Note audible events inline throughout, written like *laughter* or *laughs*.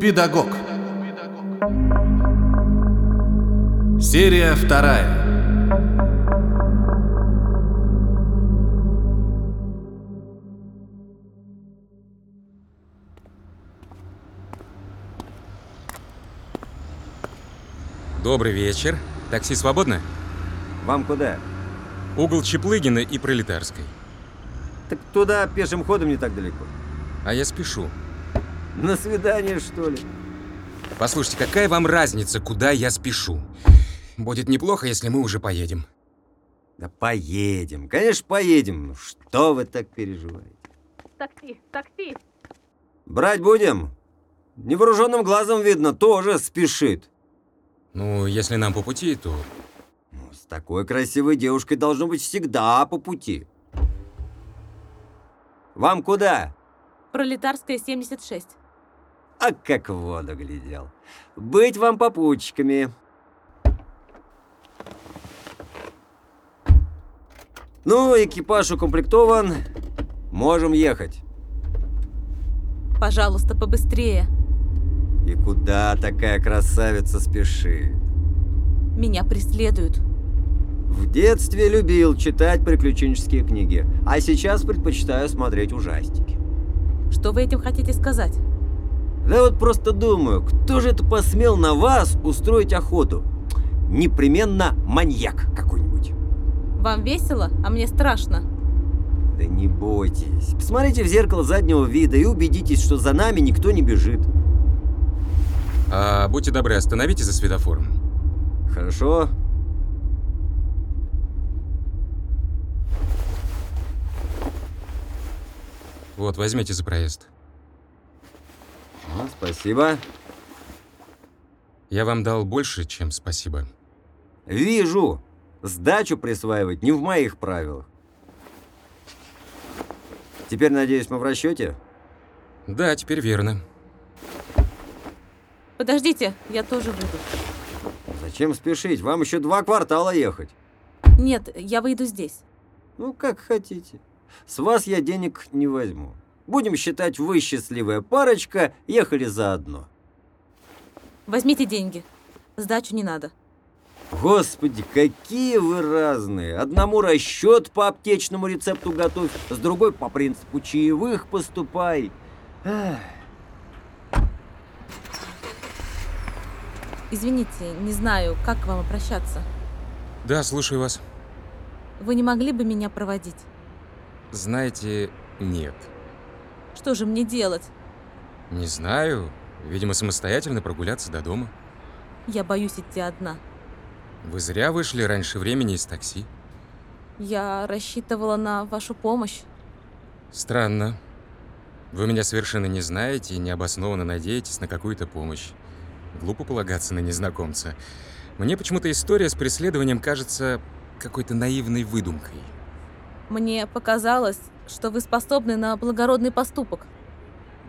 Педагог. Серия вторая. Добрый вечер. Такси свободно? Вам куда? Угол Чеплыгина и Пролетарской. Так туда пешим ходом не так далеко. А я спешу. На свидание, что ли? Послушайте, какая вам разница, куда я спешу? Будет неплохо, если мы уже поедем. Да поедем. Конечно, поедем. Ну Что вы так переживаете? Такси, такси. Брать будем? Невооруженным глазом видно, тоже спешит. Ну, если нам по пути, то... Ну, С такой красивой девушкой должно быть всегда по пути. Вам куда? Пролетарская, 76. А как в воду глядел. Быть вам попутчиками. Ну, экипаж укомплектован. Можем ехать. Пожалуйста, побыстрее. И куда такая красавица спешит? Меня преследуют. В детстве любил читать приключенческие книги, а сейчас предпочитаю смотреть ужастики. Что вы этим хотите сказать? Да вот просто думаю, кто же это посмел на вас устроить охоту? Непременно маньяк какой-нибудь. Вам весело, а мне страшно. Да не бойтесь. Посмотрите в зеркало заднего вида и убедитесь, что за нами никто не бежит. А, будьте добры, остановитесь за светофором. Хорошо? Вот, возьмите за проезд. А, спасибо. Я вам дал больше, чем спасибо. Вижу. Сдачу присваивать не в моих правилах. Теперь, надеюсь, мы в расчете? Да, теперь верно. Подождите, я тоже выйду. Зачем спешить? Вам еще два квартала ехать. Нет, я выйду здесь. Ну, как хотите. С вас я денег не возьму. Будем считать, вы счастливая парочка, ехали заодно. Возьмите деньги. Сдачу не надо. Господи, какие вы разные. Одному расчет по аптечному рецепту готовь, с другой по принципу чаевых поступай. Ах. Извините, не знаю, как к вам обращаться. Да, слушаю вас. Вы не могли бы меня проводить? Знаете, нет. Что же мне делать? Не знаю. Видимо, самостоятельно прогуляться до дома. Я боюсь идти одна. Вы зря вышли раньше времени из такси. Я рассчитывала на вашу помощь. Странно. Вы меня совершенно не знаете и необоснованно надеетесь на какую-то помощь. Глупо полагаться на незнакомца. Мне почему-то история с преследованием кажется какой-то наивной выдумкой. Мне показалось, что вы способны на благородный поступок.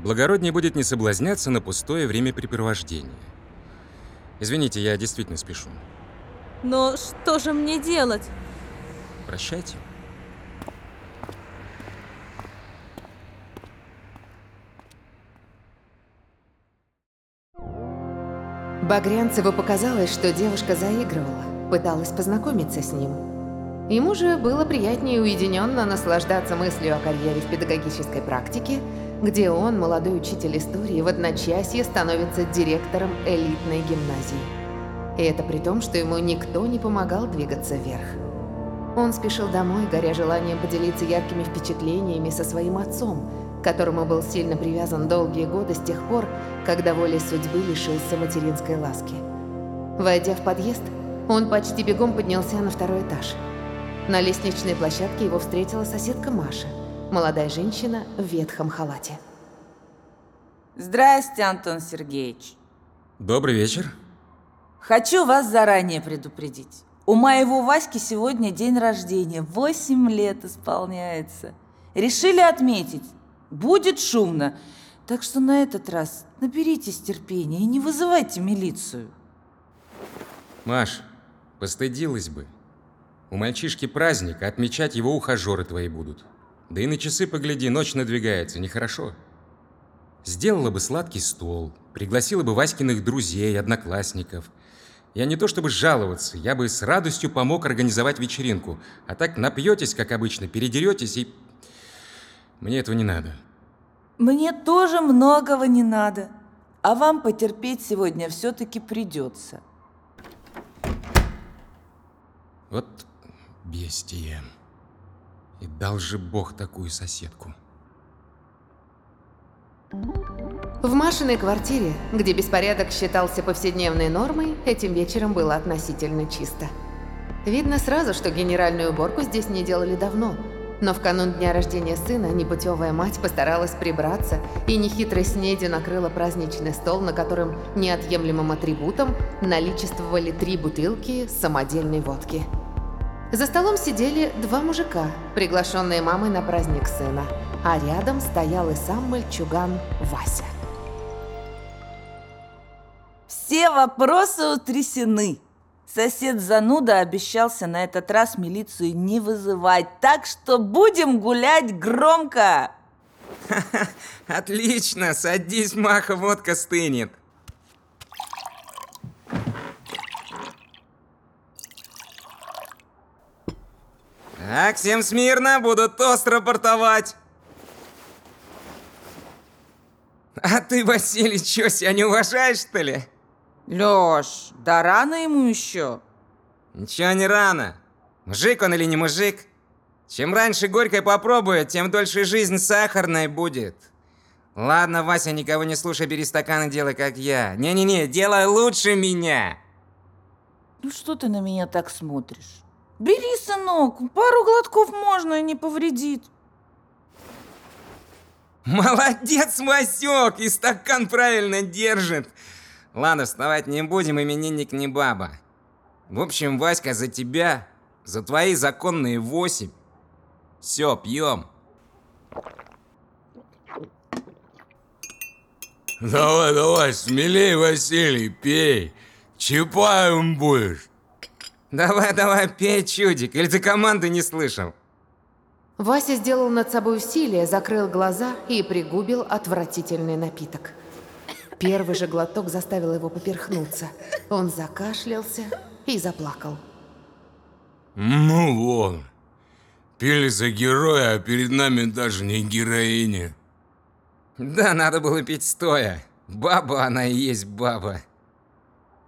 Благороднее будет не соблазняться на пустое времяпрепровождение. Извините, я действительно спешу. Но что же мне делать? Прощайте. Багрянцеву показалось, что девушка заигрывала, пыталась познакомиться с ним. Ему же было приятнее уединенно наслаждаться мыслью о карьере в педагогической практике, где он, молодой учитель истории, в одночасье становится директором элитной гимназии. И это при том, что ему никто не помогал двигаться вверх. Он спешил домой, горя желанием поделиться яркими впечатлениями со своим отцом, которому был сильно привязан долгие годы с тех пор, когда волей судьбы лишился материнской ласки. Войдя в подъезд, он почти бегом поднялся на второй этаж. На лестничной площадке его встретила соседка Маша, молодая женщина в ветхом халате. Здрасте, Антон Сергеевич. Добрый вечер. Хочу вас заранее предупредить. У моего Васьки сегодня день рождения. Восемь лет исполняется. Решили отметить. Будет шумно. Так что на этот раз наберитесь терпения и не вызывайте милицию. Маш, постыдилась бы. У мальчишки праздник, а отмечать его ухажеры твои будут. Да и на часы погляди, ночь надвигается, нехорошо. Сделала бы сладкий стол, пригласила бы Васькиных друзей, одноклассников. Я не то чтобы жаловаться, я бы с радостью помог организовать вечеринку. А так напьетесь, как обычно, передеретесь и... Мне этого не надо. Мне тоже многого не надо. А вам потерпеть сегодня все-таки придется. Вот бестия. И дал же Бог такую соседку. В Машиной квартире, где беспорядок считался повседневной нормой, этим вечером было относительно чисто. Видно сразу, что генеральную уборку здесь не делали давно. Но в канун дня рождения сына непутевая мать постаралась прибраться и нехитрой снедью накрыла праздничный стол, на котором неотъемлемым атрибутом наличествовали три бутылки самодельной водки. За столом сидели два мужика, приглашенные мамой на праздник сына, а рядом стоял и сам мальчуган Вася. Все вопросы утрясены. Сосед зануда обещался на этот раз милицию не вызывать, так что будем гулять громко. *laughs* Отлично, садись, Маха, водка стынет. Так, всем смирно, буду тост рапортовать. А ты, Василий, чё, себя не уважаешь, что ли? Лёш, да рано ему еще. Ничего не рано. Мужик он или не мужик? Чем раньше горькой попробует, тем дольше жизнь сахарной будет. Ладно, Вася, никого не слушай, бери стакан и делай, как я. Не-не-не, делай лучше меня. Ну что ты на меня так смотришь? Бери, сынок, пару глотков можно и не повредит. Молодец, Васек, и стакан правильно держит. Ладно, вставать не будем, именинник не баба. В общем, Васька, за тебя, за твои законные восемь. Все, пьем. Давай, давай, смелей, Василий, пей. Чапаем будешь. Давай, давай, пей, чудик, или ты команды не слышал? Вася сделал над собой усилие, закрыл глаза и пригубил отвратительный напиток. Первый же глоток заставил его поперхнуться. Он закашлялся и заплакал. Ну вон. Пили за героя, а перед нами даже не героиня. Да, надо было пить стоя. Баба она и есть баба.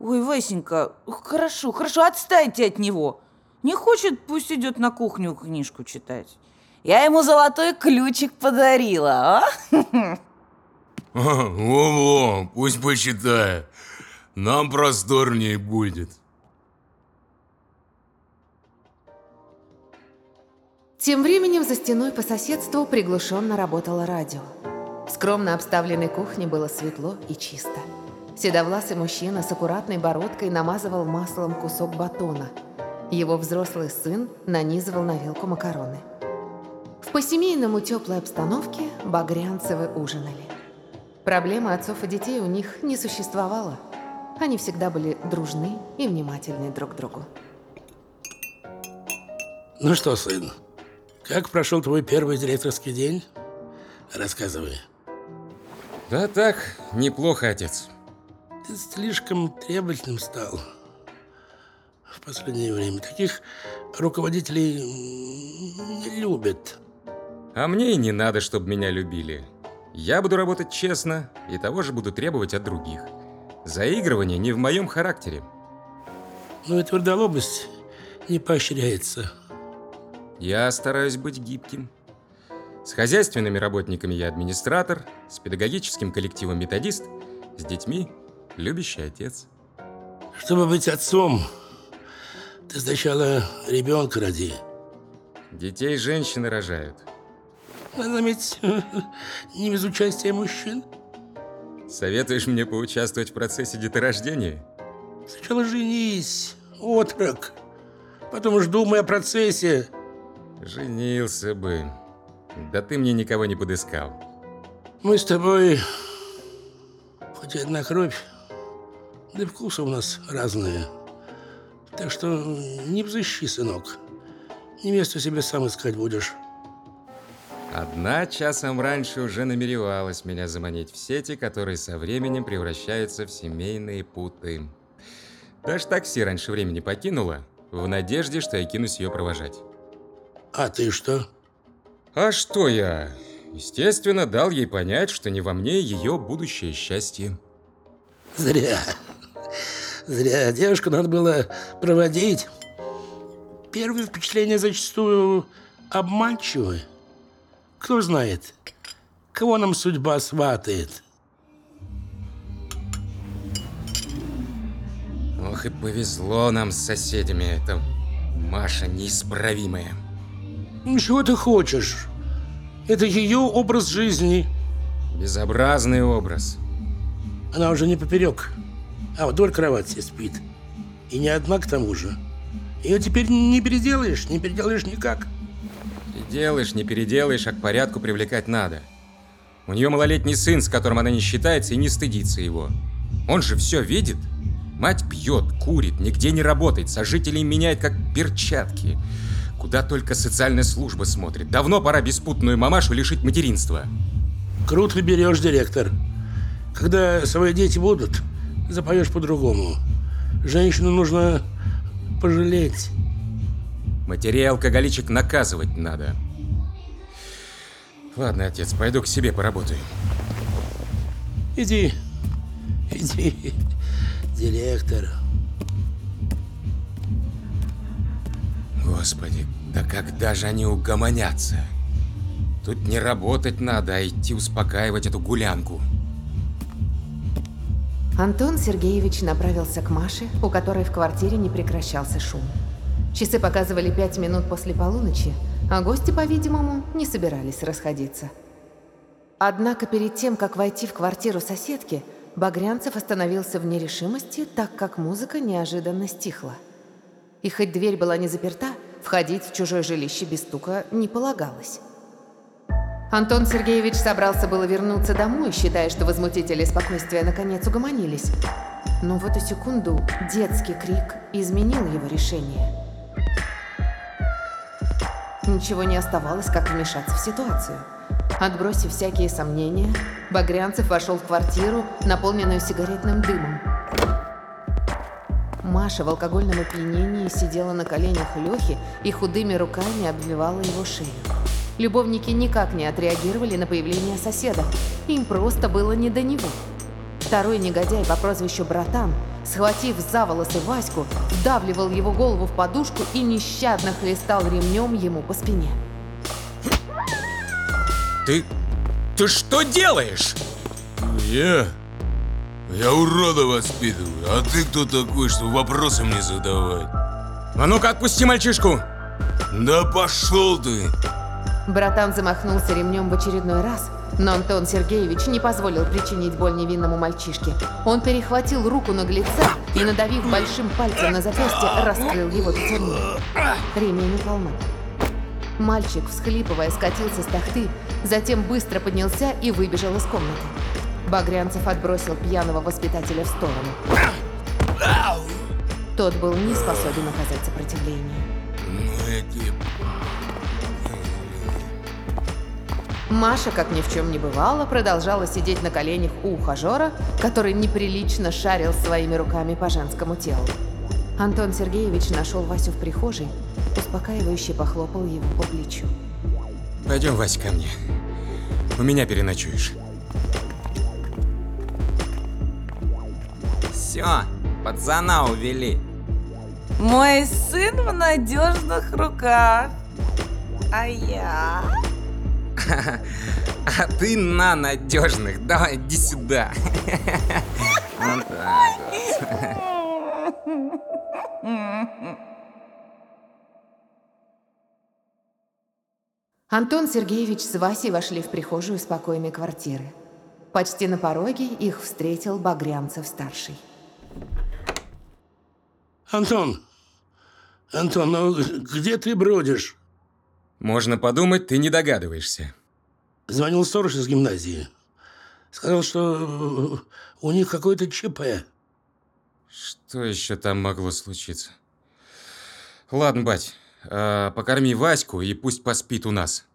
Ой, Васенька, хорошо, хорошо, отстаньте от него. Не хочет, пусть идет на кухню книжку читать. Я ему золотой ключик подарила, а? *laughs* Во-во, пусть почитает. Нам просторнее будет. Тем временем за стеной по соседству приглушенно работало радио. В скромно обставленной кухне было светло и чисто. Седовласый мужчина с аккуратной бородкой намазывал маслом кусок батона. Его взрослый сын нанизывал на вилку макароны. В по-семейному теплой обстановке багрянцевы ужинали. Проблемы отцов и детей у них не существовало. Они всегда были дружны и внимательны друг к другу. Ну что, сын, как прошел твой первый директорский день? Рассказывай. Да так, неплохо, отец. Ты слишком требовательным стал в последнее время. Таких руководителей не любят. А мне и не надо, чтобы меня любили. Я буду работать честно и того же буду требовать от других. Заигрывание не в моем характере. Но и твердолобость не поощряется. Я стараюсь быть гибким. С хозяйственными работниками я администратор, с педагогическим коллективом методист, с детьми любящий отец. Чтобы быть отцом, ты сначала ребенка роди. Детей женщины рожают. А заметь, не без участия мужчин. Советуешь мне поучаствовать в процессе деторождения? Сначала женись, отрок. Потом уж думай о процессе. Женился бы. Да ты мне никого не подыскал. Мы с тобой хоть одна кровь, да и вкусы у нас разные. Так что не взыщи, сынок. Невесту себе сам искать будешь. Одна часом раньше уже намеревалась меня заманить в сети, которые со временем превращаются в семейные путы. Даже такси раньше времени покинула, в надежде, что я кинусь ее провожать. А ты что? А что я? Естественно, дал ей понять, что не во мне ее будущее счастье. Зря. Зря. Девушку надо было проводить. Первые впечатления зачастую обманчивы. Кто знает, кого нам судьба сватает. Ох и повезло нам с соседями. Это Маша неисправимая. Ну, чего ты хочешь? Это ее образ жизни. Безобразный образ. Она уже не поперек, а вдоль кровати спит. И не одна к тому же. Ее теперь не переделаешь, не переделаешь никак. Переделаешь, не переделаешь, а к порядку привлекать надо. У нее малолетний сын, с которым она не считается и не стыдится его. Он же все видит. Мать пьет, курит, нигде не работает, сожителей меняет как перчатки. Куда только социальная служба смотрит. Давно пора беспутную мамашу лишить материнства. Круто берешь, директор. Когда свои дети будут, запоешь по-другому. Женщину нужно пожалеть. Матерей алкоголичек наказывать надо. Ладно, отец, пойду к себе поработаю. Иди, иди, директор. Господи, да когда же они угомонятся? Тут не работать надо, а идти успокаивать эту гулянку. Антон Сергеевич направился к Маше, у которой в квартире не прекращался шум. Часы показывали пять минут после полуночи, а гости, по-видимому, не собирались расходиться. Однако перед тем, как войти в квартиру соседки, Багрянцев остановился в нерешимости, так как музыка неожиданно стихла. И хоть дверь была не заперта, входить в чужое жилище без стука не полагалось. Антон Сергеевич собрался было вернуться домой, считая, что возмутители спокойствия наконец угомонились. Но в эту секунду детский крик изменил его решение. Ничего не оставалось, как вмешаться в ситуацию. Отбросив всякие сомнения, Багрянцев вошел в квартиру, наполненную сигаретным дымом. Маша в алкогольном опьянении сидела на коленях Лехи и худыми руками обвивала его шею. Любовники никак не отреагировали на появление соседа. Им просто было не до него. Второй негодяй по прозвищу Братан, схватив за волосы Ваську, вдавливал его голову в подушку и нещадно хлестал ремнем ему по спине. Ты... ты что делаешь? Я? Я урода воспитываю, а ты кто такой, что вопросы мне задавать? А ну-ка отпусти мальчишку! Да пошел ты! Братан замахнулся ремнем в очередной раз, но Антон Сергеевич не позволил причинить боль невинному мальчишке. Он перехватил руку наглеца и, надавив большим пальцем на запястье, раскрыл его пятерней. Ремень упал на. Мальчик, всхлипывая, скатился с тахты, затем быстро поднялся и выбежал из комнаты. Багрянцев отбросил пьяного воспитателя в сторону. Тот был не способен оказать сопротивление. Эти... Маша, как ни в чем не бывало, продолжала сидеть на коленях у ухажера, который неприлично шарил своими руками по женскому телу. Антон Сергеевич нашел Васю в прихожей, успокаивающе похлопал его по плечу. Пойдем, Вася, ко мне. У меня переночуешь. Все, пацана увели. Мой сын в надежных руках. А я? *laughs* А ты на надежных. Давай, иди сюда. Вот *laughs* так вот. Антон Сергеевич с Васей вошли в прихожую спокойной квартиры. Почти на пороге их встретил Багрянцев-старший. Антон, Антон, ну где ты бродишь? Можно подумать, ты не догадываешься. Звонил сторож из гимназии. Сказал, что э, у них какое-то ЧП. Что еще там могло случиться? Ладно, бать, а, покорми Ваську и пусть поспит у нас.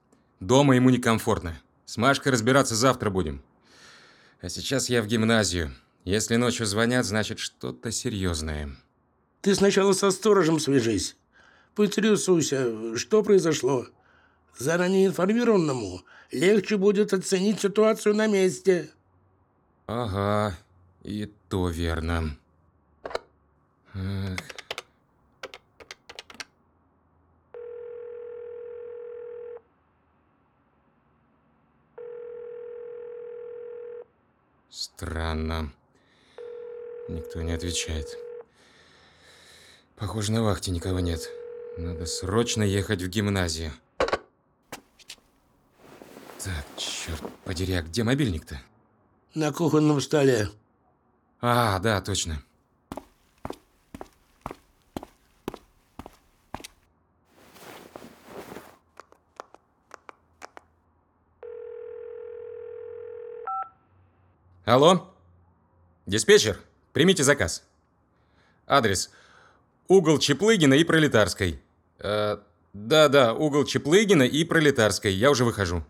Дома ему некомфортно. С Машкой разбираться завтра будем. А сейчас я в гимназию. Если ночью звонят, значит что-то серьезное. Ты сначала со сторожем свяжись. Поинтересуйся, что произошло. Заранее информированному легче будет оценить ситуацию на месте. Ага, и то верно. Так. Странно. Никто не отвечает. Похоже, на вахте никого нет. Надо срочно ехать в гимназию. Так, черт подери, а где мобильник-то? На кухонном столе. А, да, точно. Алло? Диспетчер, примите заказ. Адрес. Угол Чеплыгина и Пролетарской. Э, да-да, угол Чеплыгина и Пролетарской. Я уже выхожу.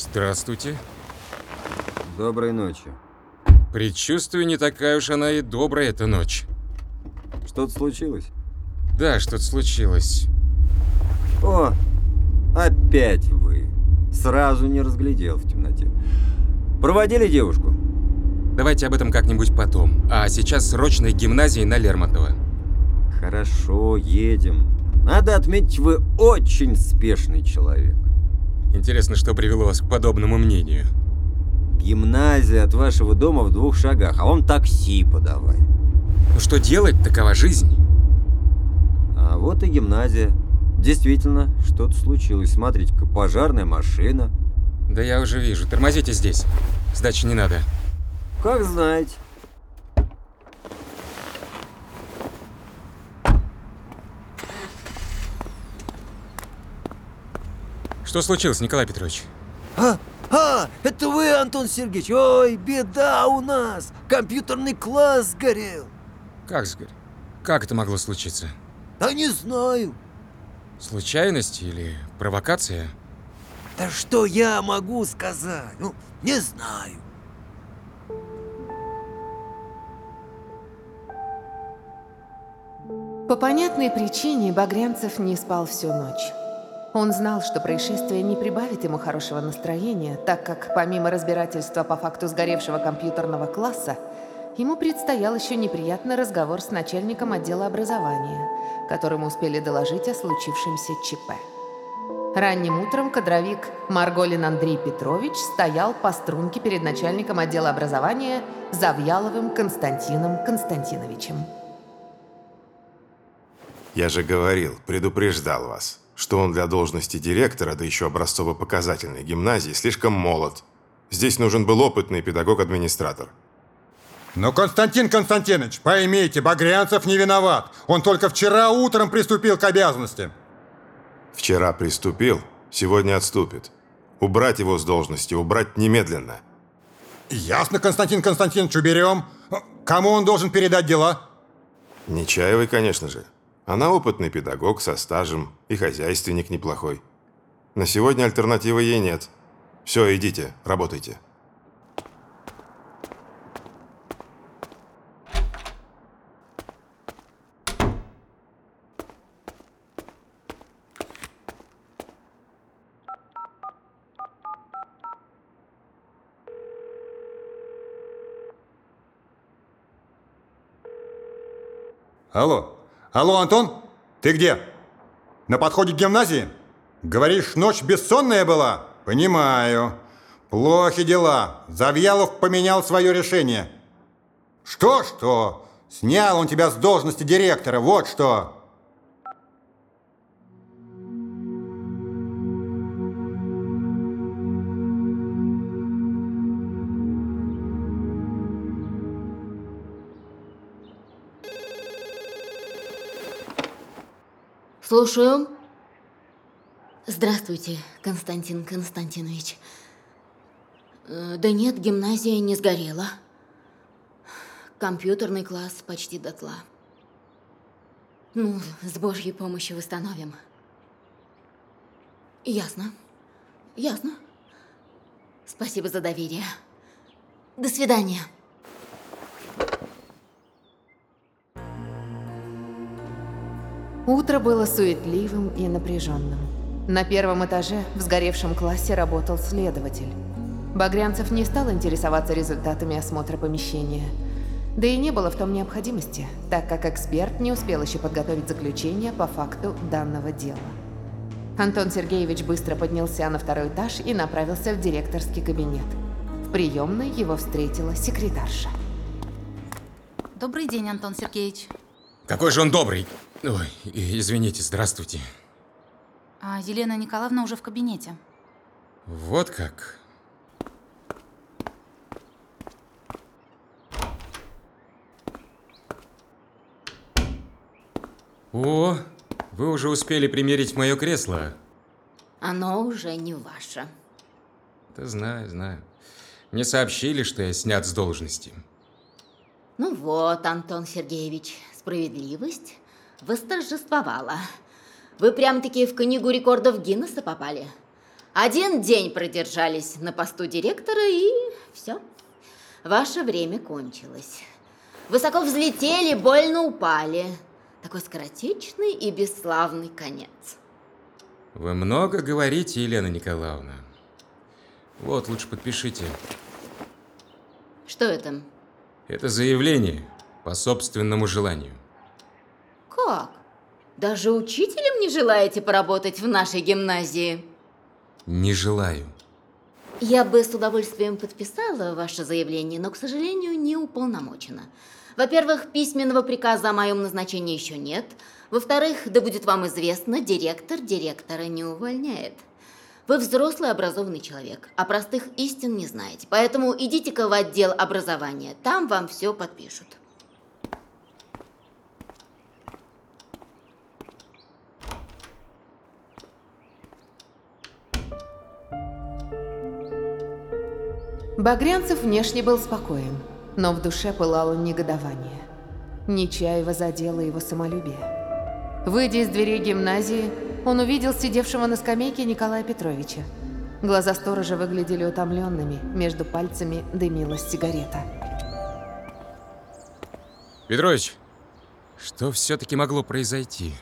Здравствуйте. Доброй ночи. Предчувствую, не такая уж она и добрая эта ночь. Что-то случилось? Да, что-то случилось. О, опять вы. Сразу не разглядел в темноте. Проводили девушку? Давайте об этом как-нибудь потом. А сейчас срочной гимназии на Лермонтова. Хорошо, едем. Надо отметить, вы очень спешный человек. Интересно, что привело вас к подобному мнению. Гимназия от вашего дома в двух шагах, а он такси подавай. Ну что делать, такова жизнь. А вот и гимназия. Действительно, что-то случилось. Смотрите-ка, пожарная машина. Да я уже вижу. Тормозите здесь. Сдачи не надо. Как знаете. Что случилось, Николай Петрович? А, а, это вы, Антон Сергеевич? Ой, беда у нас! Компьютерный класс сгорел! Как сгорел? Как это могло случиться? Да не знаю. Случайность или провокация? Да что я могу сказать? Ну, не знаю. По понятной причине Багрянцев не спал всю ночь. Он знал, что происшествие не прибавит ему хорошего настроения, так как помимо разбирательства по факту сгоревшего компьютерного класса, ему предстоял еще неприятный разговор с начальником отдела образования, которому успели доложить о случившемся ЧП. Ранним утром кадровик Марголин Андрей Петрович стоял по струнке перед начальником отдела образования Завьяловым Константином Константиновичем. Я же говорил, предупреждал вас, что он для должности директора, да еще образцово-показательной гимназии, слишком молод. Здесь нужен был опытный педагог-администратор. Но, Константин Константинович, поймите, Багрянцев не виноват. Он только вчера утром приступил к обязанностям. Вчера приступил, сегодня отступит. Убрать его с должности, убрать немедленно. Ясно, Константин Константинович, уберем. Кому он должен передать дела? Нечаевой, конечно же. Она опытный педагог со стажем и хозяйственник неплохой. На сегодня альтернативы ей нет. Все, идите, работайте. Алло. Алло, Антон? Ты где? На подходе к гимназии? Говоришь, ночь бессонная была? Понимаю. Плохи дела. Завьялов поменял свое решение. Что-что? Снял он тебя с должности директора, вот что. Слушаю. Здравствуйте, Константин Константинович. Э, Да нет, гимназия не сгорела. Компьютерный класс почти дотла. Ну, с Божьей помощью восстановим. Ясно. Ясно. Спасибо за доверие. До свидания. Утро было суетливым и напряженным. На первом этаже в сгоревшем классе работал следователь. Багрянцев не стал интересоваться результатами осмотра помещения. Да и не было в том необходимости, так как эксперт не успел еще подготовить заключение по факту данного дела. Антон Сергеевич быстро поднялся на второй этаж и направился в директорский кабинет. В приемной его встретила секретарша. Добрый день, Антон Сергеевич. Какой же он добрый. Ой, извините, здравствуйте. А Елена Николаевна уже в кабинете. Вот как. О, вы уже успели примерить мое кресло. Оно уже не ваше. Да знаю, знаю. Мне сообщили, что я снят с должности. Ну вот, Антон Сергеевич, справедливость восторжествовала. Вы прям-таки в книгу рекордов Гиннесса попали. Один день продержались на посту директора и все. Ваше время кончилось. Высоко взлетели, больно упали. Такой скоротечный и бесславный конец. Вы много говорите, Елена Николаевна. Вот, лучше подпишите. Что это? Это заявление по собственному желанию. Как? Даже учителем не желаете поработать в нашей гимназии? Не желаю. Я бы с удовольствием подписала ваше заявление, но, к сожалению, не уполномочена. Во-первых, письменного приказа о моем назначении еще нет. Во-вторых, да будет вам известно, директор директора не увольняет. Вы взрослый образованный человек, а простых истин не знаете. Поэтому идите-ка в отдел образования, там вам все подпишут. Багрянцев внешне был спокоен, но в душе пылало негодование. Нечаева задела его самолюбие. Выйдя из дверей гимназии, он увидел сидевшего на скамейке Николая Петровича. Глаза сторожа выглядели утомленными, между пальцами дымилась сигарета. Петрович, что все-таки могло произойти?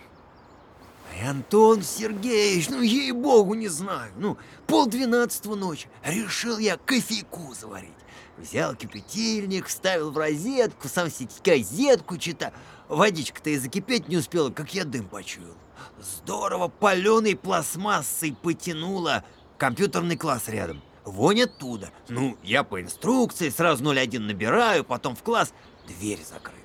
Антон Сергеевич, ну ей-богу не знаю. Ну, полдвенадцатого ночи. Решил я кофейку заварить. Взял кипятильник, вставил в розетку, сам себе газетку читаю. Водичка-то и закипеть не успела, как я дым почуял. Здорово паленой пластмассой потянуло. Компьютерный класс рядом. Вонь оттуда. Ну, я по инструкции сразу 01 набираю, потом в класс. Дверь закрыта.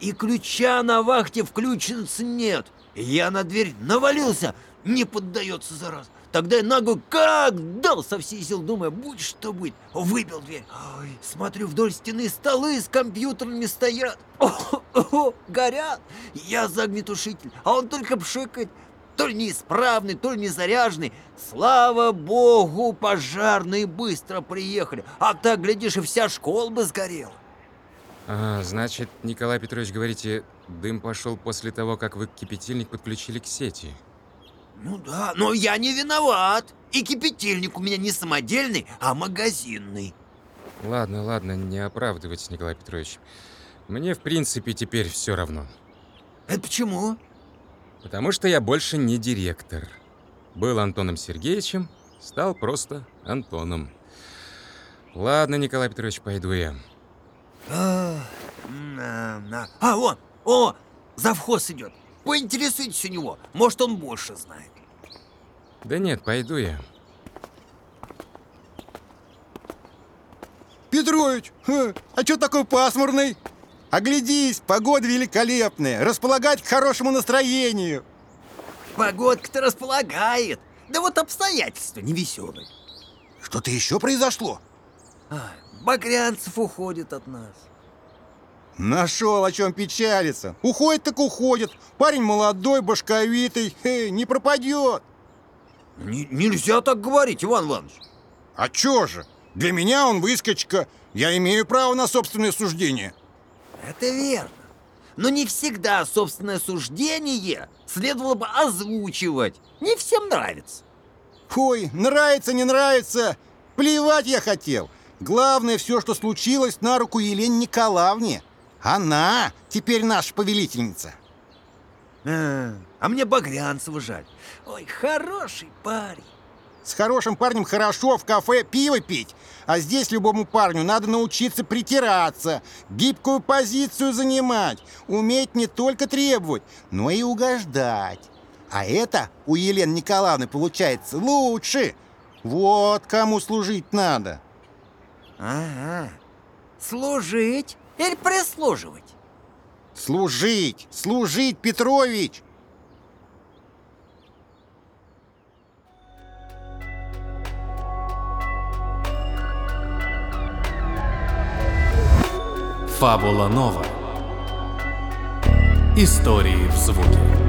И ключа на вахте включенца нет. Я на дверь навалился, не поддается зараз. Тогда я ногу как дал со всей сил, думая, будь что будет. Выбил дверь. Ой, смотрю, вдоль стены столы с компьютерами стоят. О, о, горят. Я за огнетушитель, а он только пшикает. То ли неисправный, то ли не заряженный. Слава богу, пожарные быстро приехали. А так, глядишь, и вся школа бы сгорела. А, значит, Николай Петрович, говорите, дым пошел после того, как вы кипятильник подключили к сети. Ну да, но я не виноват. И кипятильник у меня не самодельный, а магазинный. Ладно, ладно, не оправдывайтесь, Николай Петрович. Мне, в принципе, теперь все равно. Это почему? Потому что я больше не директор. Был Антоном Сергеевичем, стал просто Антоном. Ладно, Николай Петрович, пойду я. А, а вон, о, завхоз идет. Поинтересуйтесь у него, может, он больше знает. Да нет, пойду я. Петрович, а чё такой пасмурный? Оглядись, погода великолепная, располагать к хорошему настроению. Погодка-то располагает. Да вот обстоятельства невеселые. Что-то еще произошло? А, Багрянцев уходит от нас. Нашел о чем печалиться. Уходит так уходит. Парень молодой, башковитый, хе, не пропадет. Н- нельзя так говорить, Иван Иванович. А чё же? Для меня он выскочка. Я имею право на собственное суждение. Это верно. Но не всегда собственное суждение следовало бы озвучивать. Не всем нравится. Ой, нравится, не нравится. Плевать я хотел. Главное, все, что случилось, на руку Елене Николаевне. Она теперь наша повелительница. А, а мне Багрянцева жаль. Ой, хороший парень. С хорошим парнем хорошо в кафе пиво пить, а здесь любому парню надо научиться притираться, гибкую позицию занимать, уметь не только требовать, но и угождать. А это у Елены Николаевны получается лучше. Вот кому служить надо. Ага. Служить или прислуживать? Служить, служить, Петрович! Фабула Нова. Истории в звуке.